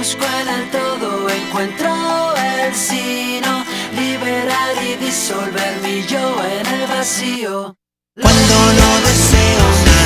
busco en el todo, encuentro el sino. Liberar y disolver mi yo en el vacío. Cuando no deseo